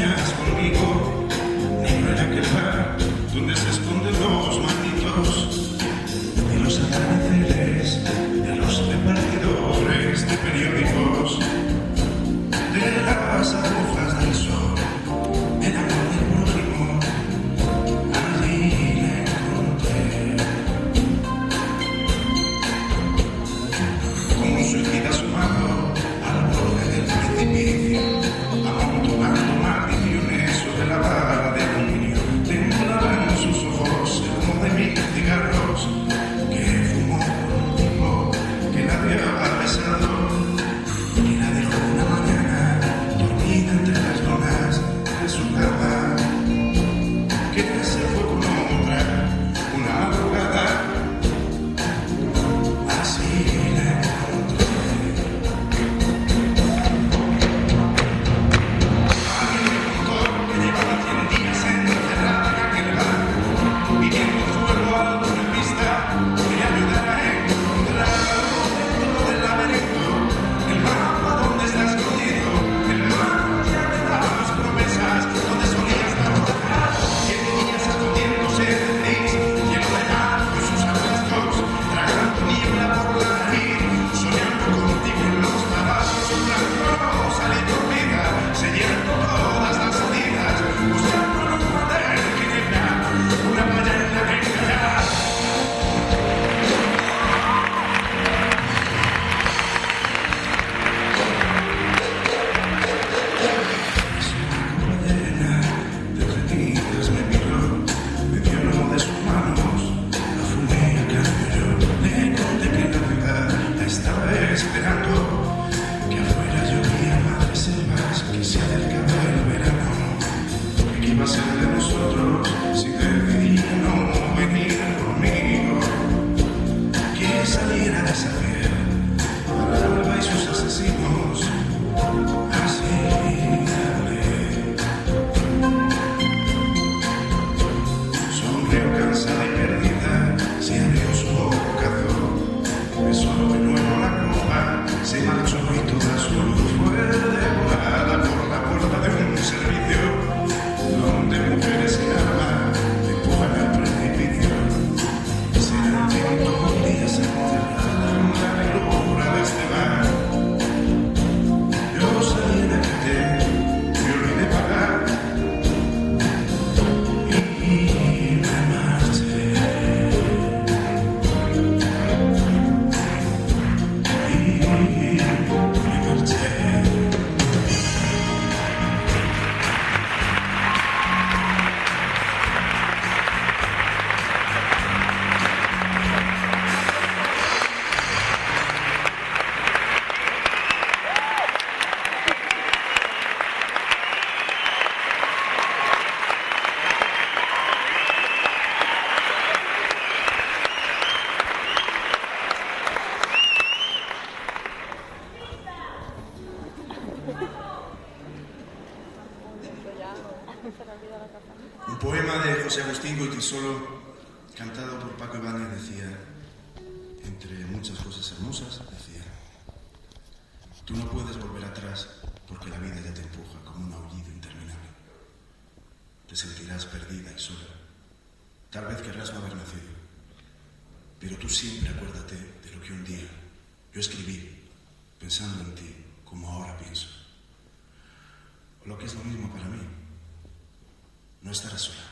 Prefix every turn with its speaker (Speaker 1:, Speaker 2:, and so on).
Speaker 1: podcast will be que ¿Qué iba a ser de nosotros si decidía no venir conmigo? Que saliera a desafiar a la alba y sus asesinos. Así hablé. Sonrió cansada y perdida, abrió su bocazo, besó de nuevo la copa, se marchó y toda su luz La negrura de este. Poema de José Agustín Goitisolo, cantado por Paco Ibáñez, decía, entre muchas cosas hermosas, decía, tú no puedes volver atrás porque la vida ya te empuja como un aullido interminable. Te sentirás perdida y sola. Tal vez querrás no haber nacido. Pero tú siempre acuérdate de lo que un día yo escribí pensando en ti como ahora pienso. O lo que es lo mismo para mí, no estarás sola.